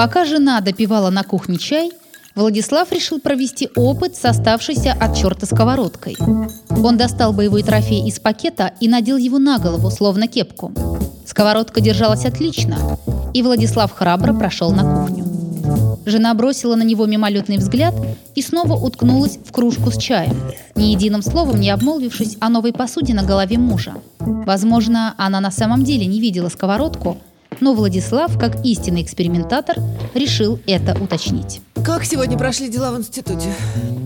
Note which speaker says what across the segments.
Speaker 1: Пока жена допивала на кухне чай, Владислав решил провести опыт с оставшейся от черта сковородкой. Он достал боевой трофей из пакета и надел его на голову, словно кепку. Сковородка держалась отлично, и Владислав храбро прошел на кухню. Жена бросила на него мимолетный взгляд и снова уткнулась в кружку с чаем, ни единым словом не обмолвившись о новой посуде на голове мужа. Возможно, она на самом деле не видела сковородку, но Владислав, как истинный экспериментатор, решил это уточнить.
Speaker 2: Как сегодня прошли дела в институте?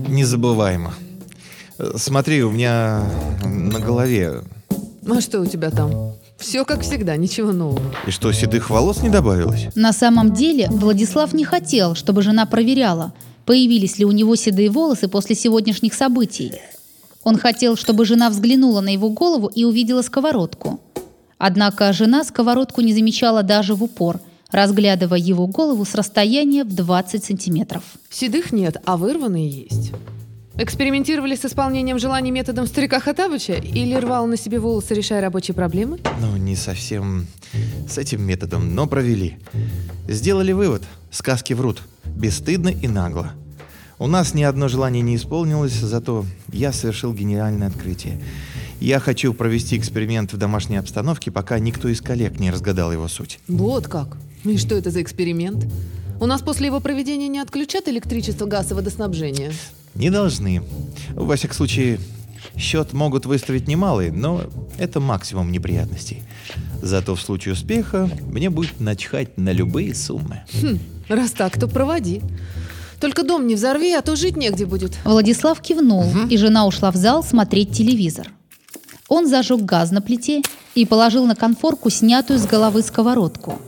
Speaker 3: Незабываемо. Смотри, у меня на голове.
Speaker 2: А что у тебя там? Все как всегда, ничего нового.
Speaker 3: И что, седых волос не добавилось?
Speaker 1: На самом деле Владислав не хотел, чтобы жена проверяла, появились ли у него седые волосы после сегодняшних событий. Он хотел, чтобы жена взглянула на его голову и увидела сковородку. Однако жена сковородку не замечала даже в упор, разглядывая его голову с расстояния в 20 сантиметров.
Speaker 2: Седых нет, а вырванные есть. Экспериментировали с исполнением желаний методом старика Хатабыча или рвал на себе волосы, решая рабочие проблемы?
Speaker 3: Ну, не совсем с этим методом, но провели. Сделали вывод. Сказки врут. Бесстыдно и нагло. У нас ни одно желание не исполнилось, зато я совершил гениальное открытие. Я хочу провести эксперимент в домашней обстановке, пока никто из коллег не разгадал его суть.
Speaker 2: Вот как. И что это за эксперимент? У нас после его проведения не отключат электричество, газ и водоснабжение.
Speaker 3: Не должны. Во всяком случае, счет могут выставить немалый, но это максимум неприятностей. Зато в случае успеха мне будет начхать на любые суммы.
Speaker 2: Хм, раз так, то проводи. Только дом не взорви, а то жить негде будет.
Speaker 1: Владислав кивнул, и жена ушла в зал смотреть телевизор. Он зажег газ на плите и положил на конфорку снятую с головы сковородку.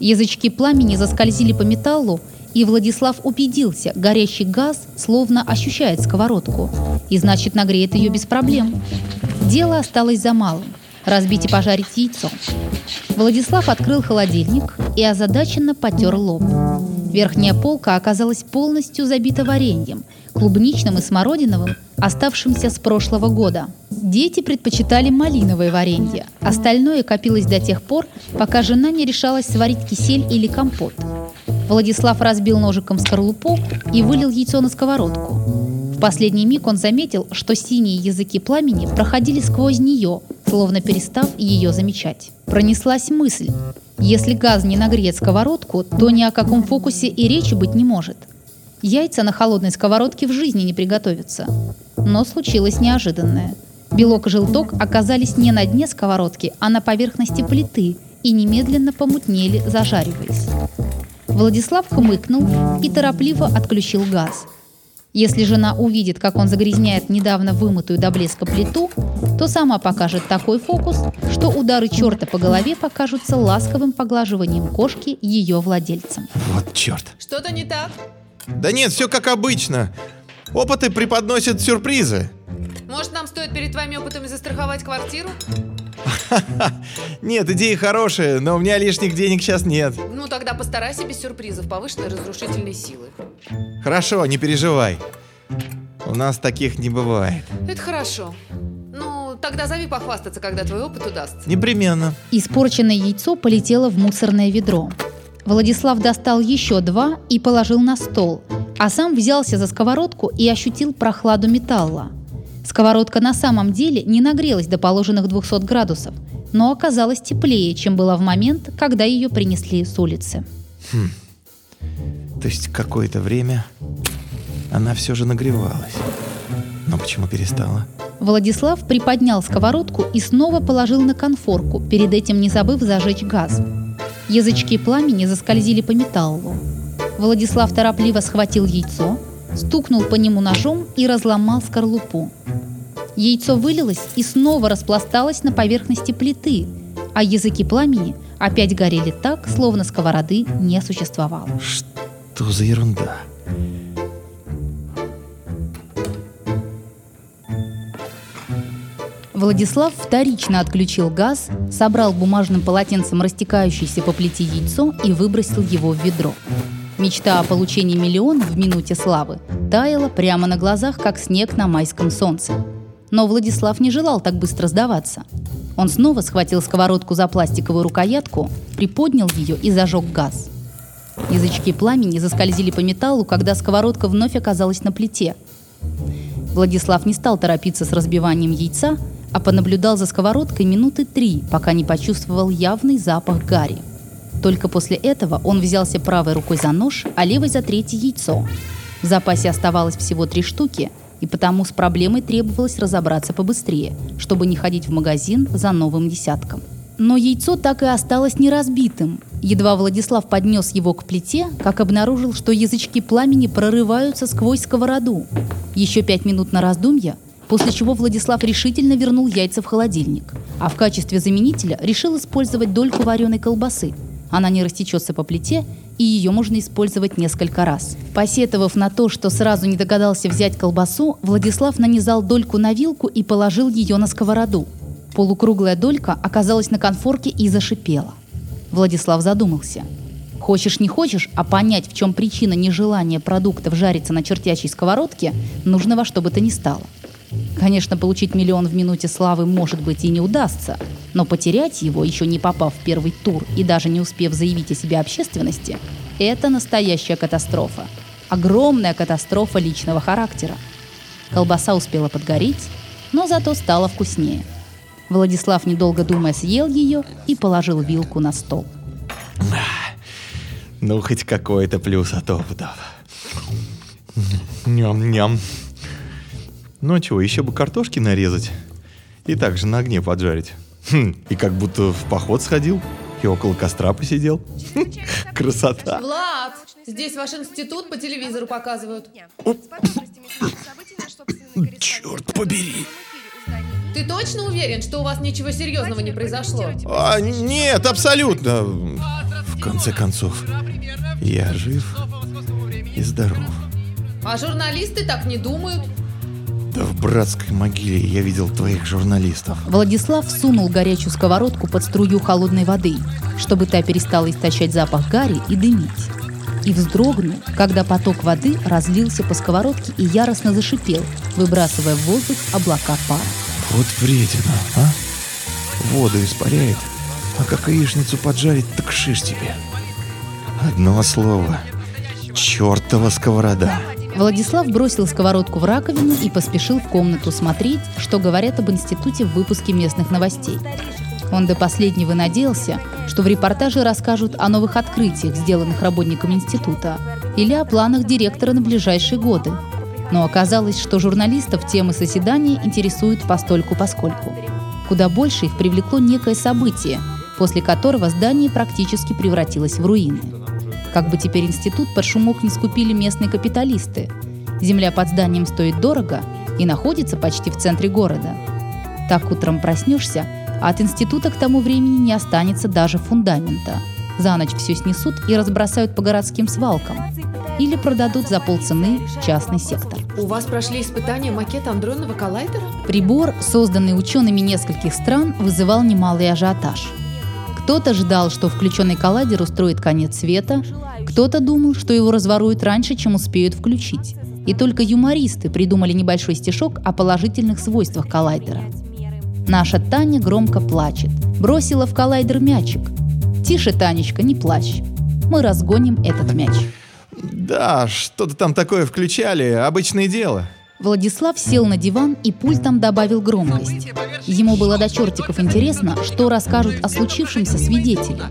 Speaker 1: Язычки пламени заскользили по металлу, и Владислав убедился, горящий газ словно ощущает сковородку, и значит нагреет ее без проблем. Дело осталось за малым – разбить и пожарить яйцо. Владислав открыл холодильник и озадаченно потер лоб. Верхняя полка оказалась полностью забита вареньем, клубничным и смородиновым, оставшимся с прошлого года. Дети предпочитали малиновое варенье. Остальное копилось до тех пор, пока жена не решалась сварить кисель или компот. Владислав разбил ножиком скорлупу и вылил яйцо на сковородку. Последний миг он заметил, что синие языки пламени проходили сквозь нее, словно перестав ее замечать. Пронеслась мысль. Если газ не нагреет сковородку, то ни о каком фокусе и речи быть не может. Яйца на холодной сковородке в жизни не приготовятся. Но случилось неожиданное. Белок и желток оказались не на дне сковородки, а на поверхности плиты и немедленно помутнели, зажариваясь. Владислав хмыкнул и торопливо отключил газ. Если жена увидит, как он загрязняет недавно вымытую до блеска плиту, то сама покажет такой фокус, что удары черта по голове покажутся ласковым поглаживанием кошки ее владельцам.
Speaker 3: Вот черт.
Speaker 2: Что-то не так?
Speaker 3: Да нет, все как обычно. Опыты преподносят сюрпризы.
Speaker 2: Может, нам стоит перед твоими опытами застраховать квартиру?
Speaker 3: Нет, идеи хорошие, но у меня лишних денег сейчас нет.
Speaker 2: Ну, тогда постарайся без сюрпризов повышенной разрушительной силы.
Speaker 3: Хорошо, не переживай. У нас таких не бывает.
Speaker 2: Это хорошо. Ну, тогда зови похвастаться, когда твой опыт удастся.
Speaker 3: Непременно.
Speaker 1: Испорченное яйцо полетело в мусорное ведро. Владислав достал еще два и положил на стол, а сам взялся за сковородку и ощутил прохладу металла. Сковородка на самом деле не нагрелась до положенных 200 градусов, но оказалась теплее, чем была в момент, когда ее принесли с улицы.
Speaker 3: То есть какое-то время она все же нагревалась. Но почему перестала?
Speaker 1: Владислав приподнял сковородку и снова положил на конфорку, перед этим не забыв зажечь газ. Язычки пламени заскользили по металлу. Владислав торопливо схватил яйцо, стукнул по нему ножом и разломал скорлупу. Яйцо вылилось и снова распласталось на поверхности плиты, а языки пламени опять горели так, словно сковороды не существовало.
Speaker 3: Что за ерунда?
Speaker 1: Владислав вторично отключил газ, собрал бумажным полотенцем растекающееся по плите яйцо и выбросил его в ведро. Мечта о получении миллиона в минуте славы таяла прямо на глазах, как снег на майском солнце. Но Владислав не желал так быстро сдаваться. Он снова схватил сковородку за пластиковую рукоятку, приподнял ее и зажег газ. Язычки пламени заскользили по металлу, когда сковородка вновь оказалась на плите. Владислав не стал торопиться с разбиванием яйца, а понаблюдал за сковородкой минуты три, пока не почувствовал явный запах гари. Только после этого он взялся правой рукой за нож, а левой за третье яйцо. В запасе оставалось всего три штуки, и потому с проблемой требовалось разобраться побыстрее, чтобы не ходить в магазин за новым десятком. Но яйцо так и осталось неразбитым. Едва Владислав поднес его к плите, как обнаружил, что язычки пламени прорываются сквозь сковороду. Еще пять минут на раздумья, после чего Владислав решительно вернул яйца в холодильник, а в качестве заменителя решил использовать дольку вареной колбасы. Она не растечется по плите, и ее можно использовать несколько раз. Посетовав на то, что сразу не догадался взять колбасу, Владислав нанизал дольку на вилку и положил ее на сковороду. Полукруглая долька оказалась на конфорке и зашипела. Владислав задумался. Хочешь не хочешь, а понять, в чем причина нежелания продуктов жариться на чертячей сковородке, нужно во что бы то ни стало. Конечно, получить миллион в минуте славы может быть и не удастся, но потерять его, еще не попав в первый тур и даже не успев заявить о себе общественности, это настоящая катастрофа. Огромная катастрофа личного характера. Колбаса успела подгореть, но зато стала вкуснее – Владислав, недолго думая, съел ее и положил вилку на стол.
Speaker 3: Ну, хоть какой-то плюс от опыта. Ням-ням. Ну, а чего, еще бы картошки нарезать и также на огне поджарить. Хм, и как будто в поход сходил и около костра посидел. Красота.
Speaker 2: Влад, здесь ваш институт по телевизору показывают.
Speaker 3: Черт побери.
Speaker 2: Ты точно уверен, что у вас ничего серьезного не произошло?
Speaker 3: А, нет, абсолютно. В конце концов, я жив и здоров.
Speaker 2: А журналисты так не думают.
Speaker 3: Да в братской могиле я видел твоих журналистов.
Speaker 1: Владислав сунул горячую сковородку под струю холодной воды, чтобы та перестала источать запах гари и дымить. И вздрогнул, когда поток воды разлился по сковородке и яростно зашипел, выбрасывая в воздух облака пара.
Speaker 3: Вот вредина, а? Воду испаряет, а как яичницу поджарить, так шиш тебе. Одно слово. Чертова сковорода.
Speaker 1: Владислав бросил сковородку в раковину и поспешил в комнату смотреть, что говорят об институте в выпуске местных новостей. Он до последнего надеялся, что в репортаже расскажут о новых открытиях, сделанных работниками института, или о планах директора на ближайшие годы, но оказалось, что журналистов темы соседания интересуют постольку-поскольку. Куда больше их привлекло некое событие, после которого здание практически превратилось в руины. Как бы теперь институт под шумок не скупили местные капиталисты. Земля под зданием стоит дорого и находится почти в центре города. Так утром проснешься, а от института к тому времени не останется даже фундамента. За ночь все снесут и разбросают по городским свалкам или продадут за полцены в частный сектор.
Speaker 2: У вас прошли испытания макета андронного коллайдера?
Speaker 1: Прибор, созданный учеными нескольких стран, вызывал немалый ажиотаж. Кто-то ждал, что включенный коллайдер устроит конец света, кто-то думал, что его разворуют раньше, чем успеют включить. И только юмористы придумали небольшой стишок о положительных свойствах коллайдера. Наша Таня громко плачет. Бросила в коллайдер мячик. Тише, Танечка, не плачь. Мы разгоним этот мяч.
Speaker 3: Да, что-то там такое включали, обычное дело.
Speaker 1: Владислав сел на диван и пультом добавил громкость. Ему было до чертиков интересно, что расскажут о случившемся свидетели.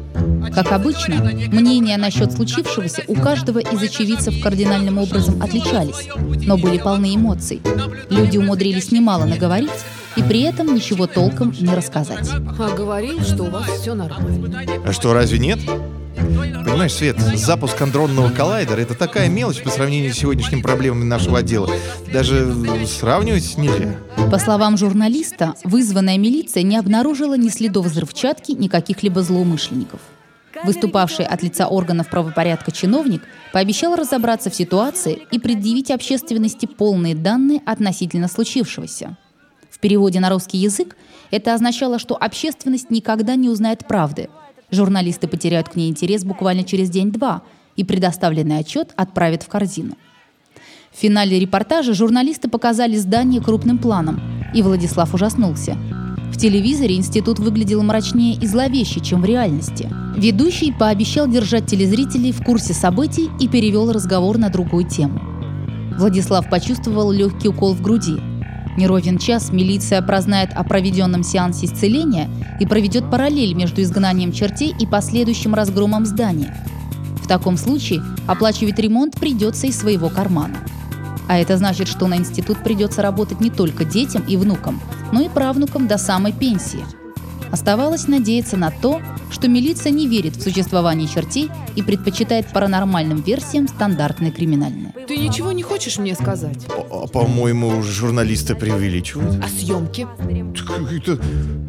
Speaker 1: Как обычно, мнения насчет случившегося у каждого из очевидцев кардинальным образом отличались, но были полны эмоций. Люди умудрились немало наговорить, и при этом ничего толком не рассказать.
Speaker 2: А говорил, что у вас все нормально.
Speaker 3: А что, разве нет? Понимаешь, Свет, запуск андронного коллайдера — это такая мелочь по сравнению с сегодняшними проблемами нашего отдела. Даже сравнивать нельзя.
Speaker 1: По словам журналиста, вызванная милиция не обнаружила ни следов взрывчатки, ни каких-либо злоумышленников. Выступавший от лица органов правопорядка чиновник пообещал разобраться в ситуации и предъявить общественности полные данные относительно случившегося. В переводе на русский язык это означало, что общественность никогда не узнает правды – Журналисты потеряют к ней интерес буквально через день-два, и предоставленный отчет отправят в корзину. В финале репортажа журналисты показали здание крупным планом, и Владислав ужаснулся. В телевизоре институт выглядел мрачнее и зловеще, чем в реальности. Ведущий пообещал держать телезрителей в курсе событий и перевел разговор на другую тему. Владислав почувствовал легкий укол в груди. Неровен час милиция прознает о проведенном сеансе исцеления и проведет параллель между изгнанием чертей и последующим разгромом здания. В таком случае оплачивать ремонт придется из своего кармана. А это значит, что на институт придется работать не только детям и внукам, но и правнукам до самой пенсии. Оставалось надеяться на то, что милиция не верит в существование чертей и предпочитает паранормальным версиям стандартные криминальные.
Speaker 2: Ты ничего не хочешь мне сказать?
Speaker 3: А, по-моему, журналисты преувеличивают.
Speaker 2: А съемки?
Speaker 3: Это,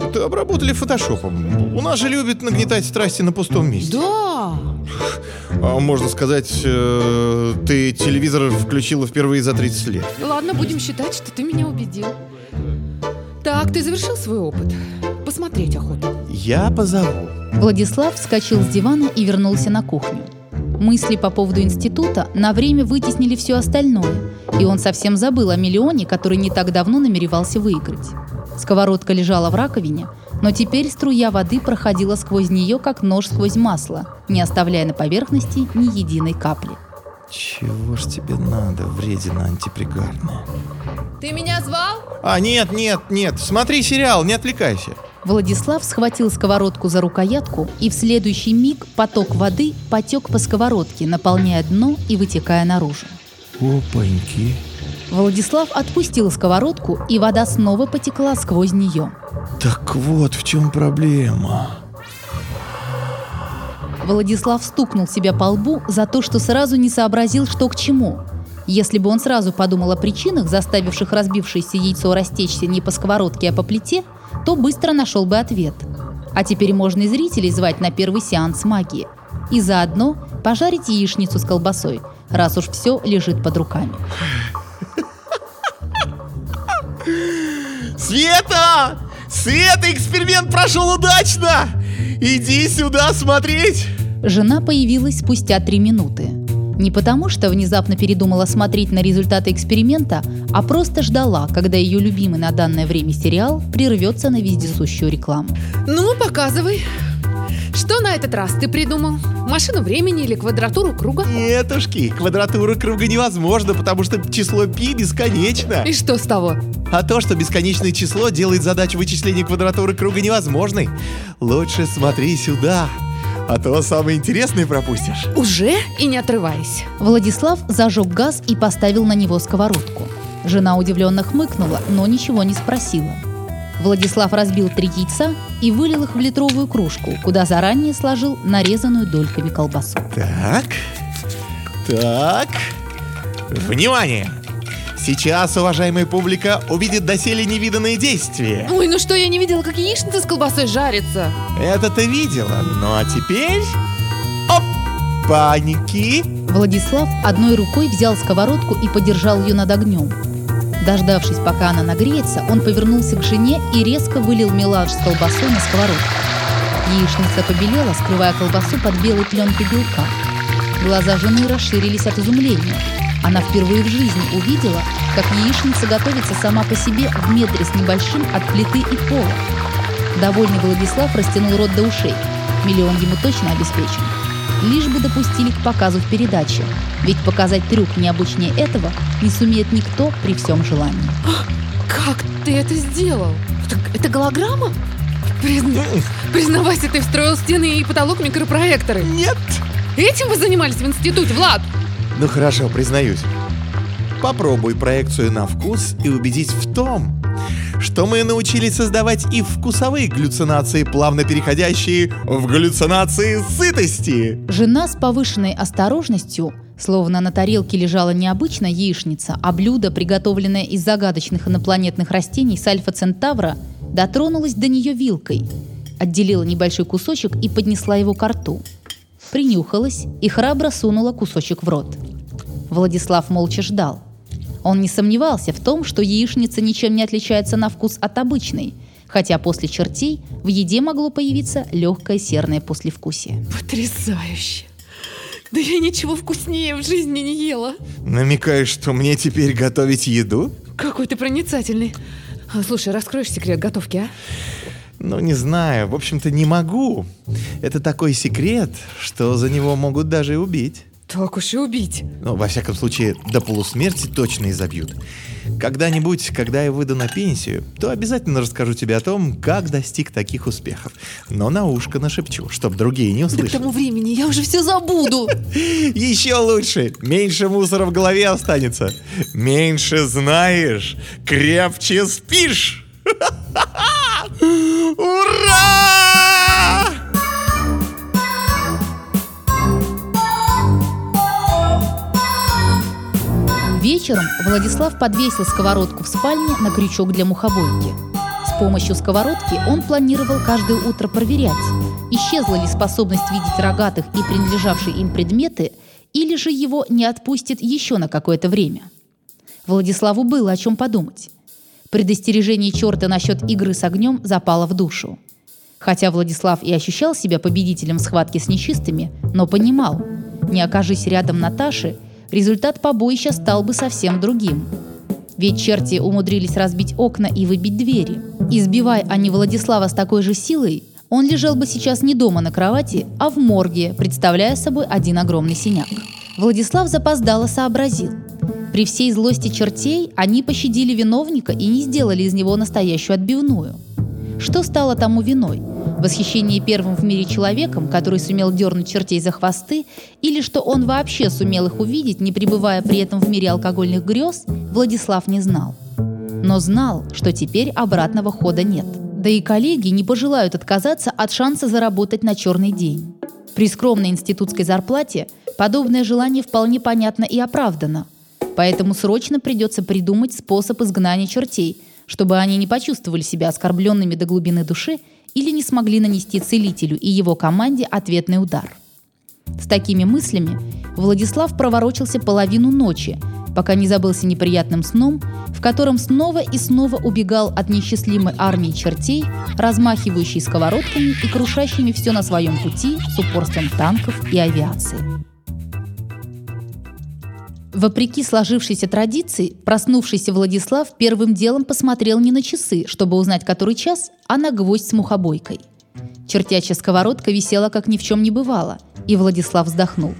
Speaker 3: это обработали фотошопом. У нас же любят нагнетать страсти на пустом месте.
Speaker 2: Да.
Speaker 3: А, можно сказать, э, ты телевизор включила впервые за 30 лет.
Speaker 2: Ладно, будем считать, что ты меня убедил. Так, ты завершил свой опыт? Посмотреть охоту.
Speaker 3: Я позову.
Speaker 1: Владислав вскочил с дивана и вернулся на кухню. Мысли по поводу института на время вытеснили все остальное, и он совсем забыл о миллионе, который не так давно намеревался выиграть. Сковородка лежала в раковине, но теперь струя воды проходила сквозь нее, как нож сквозь масло, не оставляя на поверхности ни единой капли.
Speaker 3: Чего ж тебе надо, вредина антипригарная?
Speaker 2: Ты меня звал?
Speaker 3: А, нет, нет, нет, смотри сериал, не отвлекайся.
Speaker 1: Владислав схватил сковородку за рукоятку, и в следующий миг поток воды потек по сковородке, наполняя дно и вытекая наружу.
Speaker 3: Опаньки.
Speaker 1: Владислав отпустил сковородку, и вода снова потекла сквозь нее.
Speaker 3: Так вот в чем проблема.
Speaker 1: Владислав стукнул себя по лбу за то, что сразу не сообразил, что к чему. Если бы он сразу подумал о причинах, заставивших разбившееся яйцо растечься не по сковородке, а по плите, то быстро нашел бы ответ. А теперь можно и зрителей звать на первый сеанс магии. И заодно пожарить яичницу с колбасой, раз уж все лежит под руками.
Speaker 3: Света! Света, эксперимент прошел удачно! Иди сюда смотреть!
Speaker 1: Жена появилась спустя три минуты. Не потому, что внезапно передумала смотреть на результаты эксперимента, а просто ждала, когда ее любимый на данное время сериал прервется на вездесущую рекламу.
Speaker 2: Ну, показывай. Что на этот раз ты придумал? Машину времени или квадратуру круга?
Speaker 3: Нетушки, квадратура круга невозможно, потому что число пи бесконечно.
Speaker 2: И что с того?
Speaker 3: А то, что бесконечное число делает задачу вычисления квадратуры круга невозможной. Лучше смотри сюда, а то самое интересное пропустишь.
Speaker 2: Уже и не отрывайся.
Speaker 1: Владислав зажег газ и поставил на него сковородку. Жена удивленно хмыкнула, но ничего не спросила. Владислав разбил три яйца и вылил их в литровую кружку, куда заранее сложил нарезанную дольками колбасу.
Speaker 3: Так, так, внимание! Сейчас, уважаемая публика, увидит доселе невиданные действия.
Speaker 2: Ой, ну что, я не видела, как яичница с колбасой жарится.
Speaker 3: Это ты видела, ну а теперь... Оп! Паники!
Speaker 1: Владислав одной рукой взял сковородку и подержал ее над огнем. Дождавшись, пока она нагреется, он повернулся к жене и резко вылил мелаж с колбасой на сковородку. Яичница побелела, скрывая колбасу под белой пленкой белка. Глаза жены расширились от изумления. Она впервые в жизни увидела, как яичница готовится сама по себе в метре с небольшим от плиты и пола. Довольный Владислав растянул рот до ушей. Миллион ему точно обеспечен. Лишь бы допустили к показу в передаче. Ведь показать трюк необычнее этого не сумеет никто при всем желании.
Speaker 2: Как ты это сделал? Это, это голограмма? Призна... Признавайся, ты встроил стены и потолок микропроекторы.
Speaker 3: Нет!
Speaker 2: Этим вы занимались в институте, Влад?
Speaker 3: Ну хорошо, признаюсь. Попробуй проекцию на вкус и убедить в том, что мы научились создавать и вкусовые галлюцинации, плавно переходящие в галлюцинации сытости.
Speaker 1: Жена с повышенной осторожностью, словно на тарелке лежала не обычная яичница, а блюдо, приготовленное из загадочных инопланетных растений с альфа-центавра, дотронулась до нее вилкой, отделила небольшой кусочек и поднесла его к рту. Принюхалась и храбро сунула кусочек в рот. Владислав молча ждал. Он не сомневался в том, что яичница ничем не отличается на вкус от обычной, хотя после чертей в еде могло появиться легкое серное послевкусие.
Speaker 2: Потрясающе. Да я ничего вкуснее в жизни не ела.
Speaker 3: Намекаешь, что мне теперь готовить еду?
Speaker 2: Какой ты проницательный. А, Слушай, раскроешь секрет готовки, а?
Speaker 3: Ну, не знаю, в общем-то, не могу. Это такой секрет, что за него могут даже и убить.
Speaker 2: Так уж и убить.
Speaker 3: Ну, во всяком случае, до полусмерти точно изобьют. Когда-нибудь, когда я выйду на пенсию, то обязательно расскажу тебе о том, как достиг таких успехов. Но на ушко нашепчу, чтобы другие не
Speaker 2: Да к
Speaker 3: услышали.
Speaker 2: тому времени я уже все забуду.
Speaker 3: Еще лучше, меньше мусора в голове останется. Меньше знаешь, крепче спишь. Ура!
Speaker 1: Вечером Владислав подвесил сковородку в спальне на крючок для мухобойки. С помощью сковородки он планировал каждое утро проверять, исчезла ли способность видеть рогатых и принадлежавшие им предметы, или же его не отпустит еще на какое-то время. Владиславу было о чем подумать. Предостережение черта насчет игры с огнем запало в душу. Хотя Владислав и ощущал себя победителем в схватке с нечистыми, но понимал, не окажись рядом Наташи, результат побоища стал бы совсем другим. Ведь черти умудрились разбить окна и выбить двери. Избивая они Владислава с такой же силой, он лежал бы сейчас не дома на кровати, а в морге, представляя собой один огромный синяк. Владислав запоздало сообразил. При всей злости чертей они пощадили виновника и не сделали из него настоящую отбивную. Что стало тому виной? Восхищение первым в мире человеком, который сумел дернуть чертей за хвосты, или что он вообще сумел их увидеть, не пребывая при этом в мире алкогольных грез, Владислав не знал. Но знал, что теперь обратного хода нет. Да и коллеги не пожелают отказаться от шанса заработать на черный день. При скромной институтской зарплате подобное желание вполне понятно и оправдано. Поэтому срочно придется придумать способ изгнания чертей, чтобы они не почувствовали себя оскорбленными до глубины души или не смогли нанести целителю и его команде ответный удар. С такими мыслями Владислав проворочился половину ночи, пока не забылся неприятным сном, в котором снова и снова убегал от несчастливой армии чертей, размахивающей сковородками и крушащими все на своем пути с упорством танков и авиации. Вопреки сложившейся традиции, проснувшийся Владислав первым делом посмотрел не на часы, чтобы узнать который час, а на гвоздь с мухобойкой. Чертячья сковородка висела, как ни в чем не бывало, и Владислав вздохнул.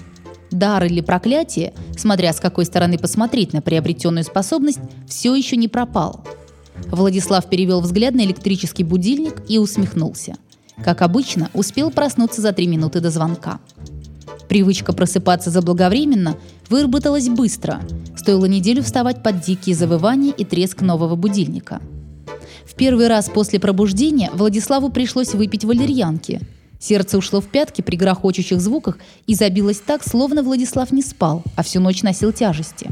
Speaker 1: Дар или проклятие, смотря с какой стороны посмотреть на приобретенную способность, все еще не пропал. Владислав перевел взгляд на электрический будильник и усмехнулся. Как обычно, успел проснуться за три минуты до звонка. Привычка просыпаться заблаговременно выработалась быстро. Стоило неделю вставать под дикие завывания и треск нового будильника. В первый раз после пробуждения Владиславу пришлось выпить валерьянки. Сердце ушло в пятки при грохочущих звуках и забилось так, словно Владислав не спал, а всю ночь носил тяжести.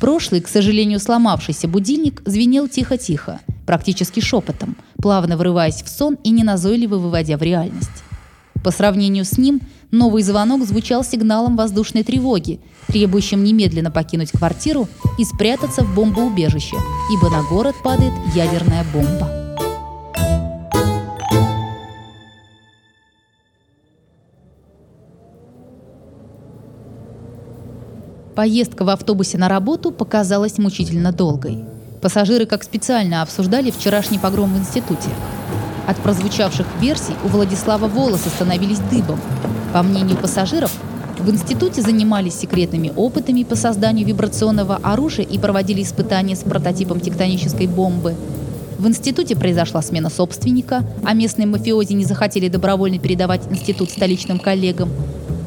Speaker 1: Прошлый, к сожалению, сломавшийся будильник звенел тихо-тихо, практически шепотом, плавно врываясь в сон и неназойливо выводя в реальность. По сравнению с ним, новый звонок звучал сигналом воздушной тревоги, требующим немедленно покинуть квартиру и спрятаться в бомбоубежище, ибо на город падает ядерная бомба. Поездка в автобусе на работу показалась мучительно долгой. Пассажиры как специально обсуждали вчерашний погром в институте. От прозвучавших версий у Владислава волосы становились дыбом. По мнению пассажиров, в институте занимались секретными опытами по созданию вибрационного оружия и проводили испытания с прототипом тектонической бомбы. В институте произошла смена собственника, а местные мафиози не захотели добровольно передавать институт столичным коллегам.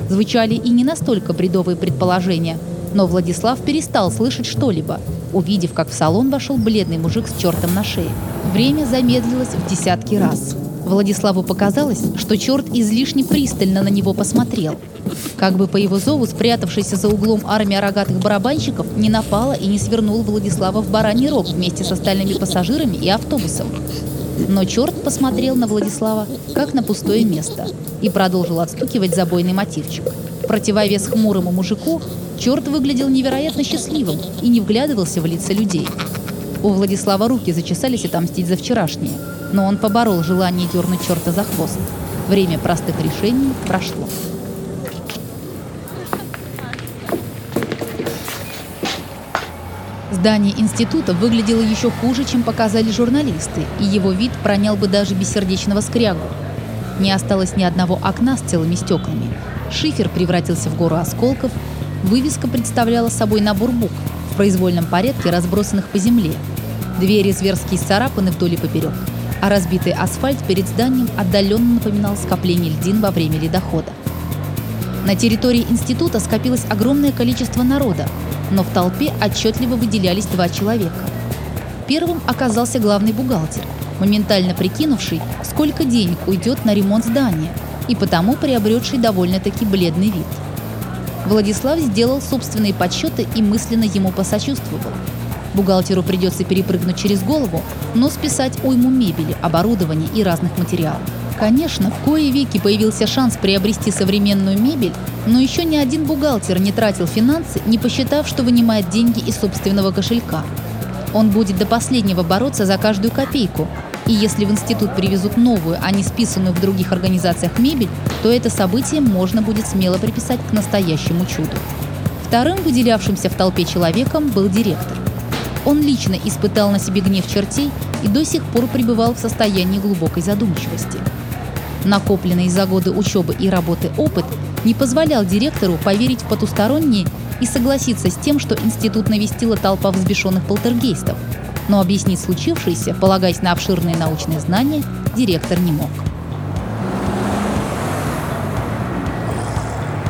Speaker 1: Звучали и не настолько бредовые предположения, но Владислав перестал слышать что-либо, увидев, как в салон вошел бледный мужик с чертом на шее. Время замедлилось в десятки раз. Владиславу показалось, что черт излишне пристально на него посмотрел. Как бы по его зову спрятавшаяся за углом армия рогатых барабанщиков не напала и не свернула Владислава в бараний рог вместе с остальными пассажирами и автобусом. Но черт посмотрел на Владислава, как на пустое место, и продолжил отстукивать забойный мотивчик. В противовес хмурому мужику черт выглядел невероятно счастливым и не вглядывался в лица людей. У Владислава руки зачесались отомстить за вчерашнее, но он поборол желание дернуть черта за хвост. Время простых решений прошло. Здание института выглядело еще хуже, чем показали журналисты, и его вид пронял бы даже бессердечного скрягу. Не осталось ни одного окна с целыми стеклами. Шифер превратился в гору осколков, вывеска представляла собой набор букв, в произвольном порядке разбросанных по земле. Двери зверски исцарапаны вдоль и поперек, а разбитый асфальт перед зданием отдаленно напоминал скопление льдин во время ледохода. На территории института скопилось огромное количество народа, но в толпе отчетливо выделялись два человека. Первым оказался главный бухгалтер, моментально прикинувший, сколько денег уйдет на ремонт здания, и потому приобретший довольно-таки бледный вид. Владислав сделал собственные подсчеты и мысленно ему посочувствовал. Бухгалтеру придется перепрыгнуть через голову, но списать уйму мебели, оборудования и разных материалов. Конечно, в кое веки появился шанс приобрести современную мебель, но еще ни один бухгалтер не тратил финансы, не посчитав, что вынимает деньги из собственного кошелька. Он будет до последнего бороться за каждую копейку, и если в институт привезут новую, а не списанную в других организациях мебель, то это событие можно будет смело приписать к настоящему чуду. Вторым выделявшимся в толпе человеком был директор. Он лично испытал на себе гнев чертей и до сих пор пребывал в состоянии глубокой задумчивости. Накопленный за годы учебы и работы опыт не позволял директору поверить в потусторонние и согласиться с тем, что институт навестила толпа взбешенных полтергейстов. Но объяснить случившееся, полагаясь на обширные научные знания, директор не мог.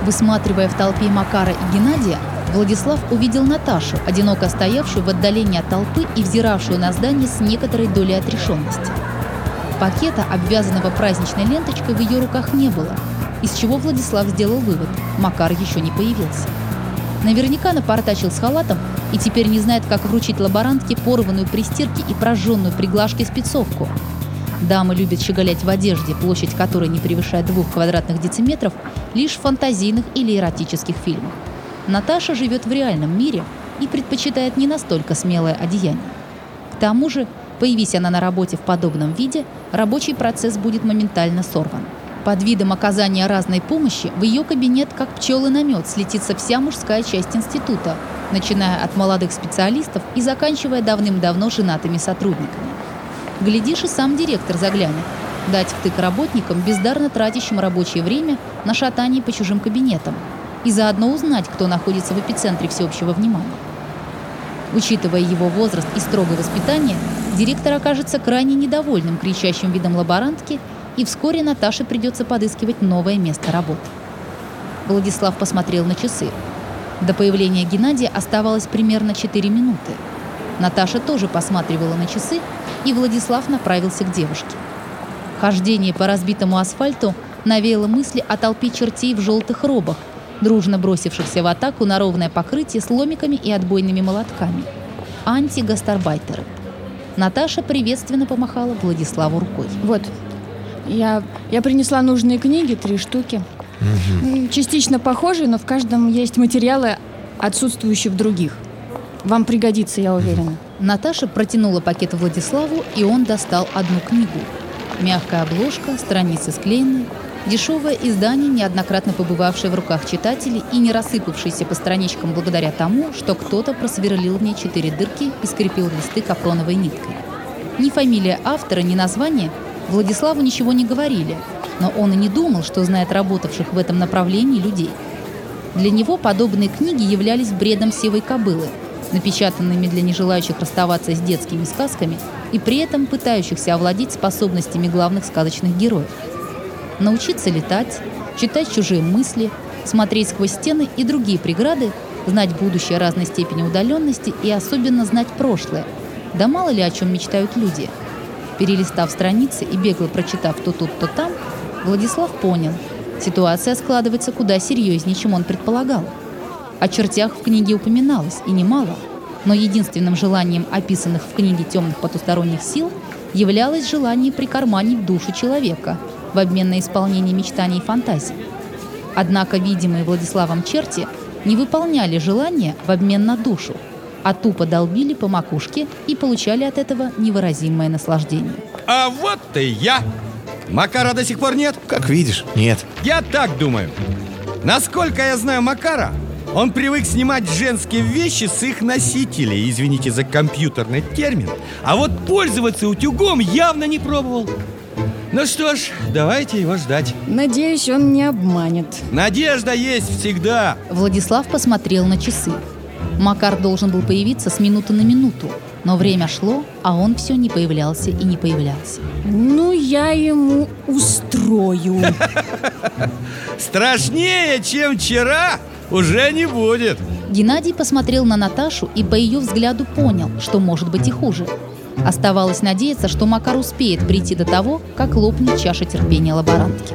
Speaker 1: Высматривая в толпе Макара и Геннадия, Владислав увидел Наташу, одиноко стоявшую в отдалении от толпы и взиравшую на здание с некоторой долей отрешенности. Пакета, обвязанного праздничной ленточкой, в ее руках не было, из чего Владислав сделал вывод – Макар еще не появился. Наверняка напортачил с халатом и теперь не знает, как вручить лаборантке порванную при стирке и прожженную при глажке спецовку. Дамы любят щеголять в одежде, площадь которой не превышает двух квадратных дециметров, лишь в фантазийных или эротических фильмах. Наташа живет в реальном мире и предпочитает не настолько смелое одеяние. К тому же Появись она на работе в подобном виде, рабочий процесс будет моментально сорван. Под видом оказания разной помощи в ее кабинет, как пчелы на мед, слетится вся мужская часть института, начиная от молодых специалистов и заканчивая давным-давно женатыми сотрудниками. Глядишь, и сам директор заглянет. Дать втык работникам, бездарно тратящим рабочее время на шатание по чужим кабинетам. И заодно узнать, кто находится в эпицентре всеобщего внимания. Учитывая его возраст и строгое воспитание, директор окажется крайне недовольным кричащим видом лаборантки, и вскоре Наташе придется подыскивать новое место работы. Владислав посмотрел на часы. До появления Геннадия оставалось примерно 4 минуты. Наташа тоже посматривала на часы, и Владислав направился к девушке. Хождение по разбитому асфальту навеяло мысли о толпе чертей в желтых робах, дружно бросившихся в атаку на ровное покрытие с ломиками и отбойными молотками. Антигастарбайтеры. Наташа приветственно помахала Владиславу рукой.
Speaker 4: Вот, я, я принесла нужные книги, три штуки. Угу. Частично похожие, но в каждом есть материалы, отсутствующие в других. Вам пригодится, я уверена.
Speaker 1: Наташа протянула пакет Владиславу, и он достал одну книгу. Мягкая обложка, страницы склеены, Дешевое издание, неоднократно побывавшее в руках читателей и не рассыпавшееся по страничкам благодаря тому, что кто-то просверлил в ней четыре дырки и скрепил листы капроновой ниткой. Ни фамилия автора, ни название Владиславу ничего не говорили, но он и не думал, что знает работавших в этом направлении людей. Для него подобные книги являлись бредом севой кобылы, напечатанными для нежелающих расставаться с детскими сказками и при этом пытающихся овладеть способностями главных сказочных героев – научиться летать, читать чужие мысли, смотреть сквозь стены и другие преграды, знать будущее разной степени удаленности и особенно знать прошлое. Да мало ли о чем мечтают люди. Перелистав страницы и бегло прочитав то тут, то там, Владислав понял, ситуация складывается куда серьезнее, чем он предполагал. О чертях в книге упоминалось, и немало, но единственным желанием описанных в книге темных потусторонних сил являлось желание прикарманить душу человека – в обмен на исполнение мечтаний и фантазий. Однако видимые Владиславом черти не выполняли желания в обмен на душу, а тупо долбили по макушке и получали от этого невыразимое наслаждение.
Speaker 5: А вот и я! Макара до сих пор нет?
Speaker 3: Как видишь, нет.
Speaker 5: Я так думаю. Насколько я знаю Макара, Он привык снимать женские вещи с их носителей, извините за компьютерный термин. А вот пользоваться утюгом явно не пробовал. Ну что ж, давайте его ждать.
Speaker 4: Надеюсь, он не обманет.
Speaker 5: Надежда есть всегда.
Speaker 1: Владислав посмотрел на часы. Макар должен был появиться с минуты на минуту, но время шло, а он все не появлялся и не появлялся.
Speaker 4: Ну, я ему устрою.
Speaker 5: Страшнее, чем вчера, уже не будет.
Speaker 1: Геннадий посмотрел на Наташу и по ее взгляду понял, что может быть и хуже. Оставалось надеяться, что Макар успеет прийти до того, как лопнет чаша терпения лаборантки.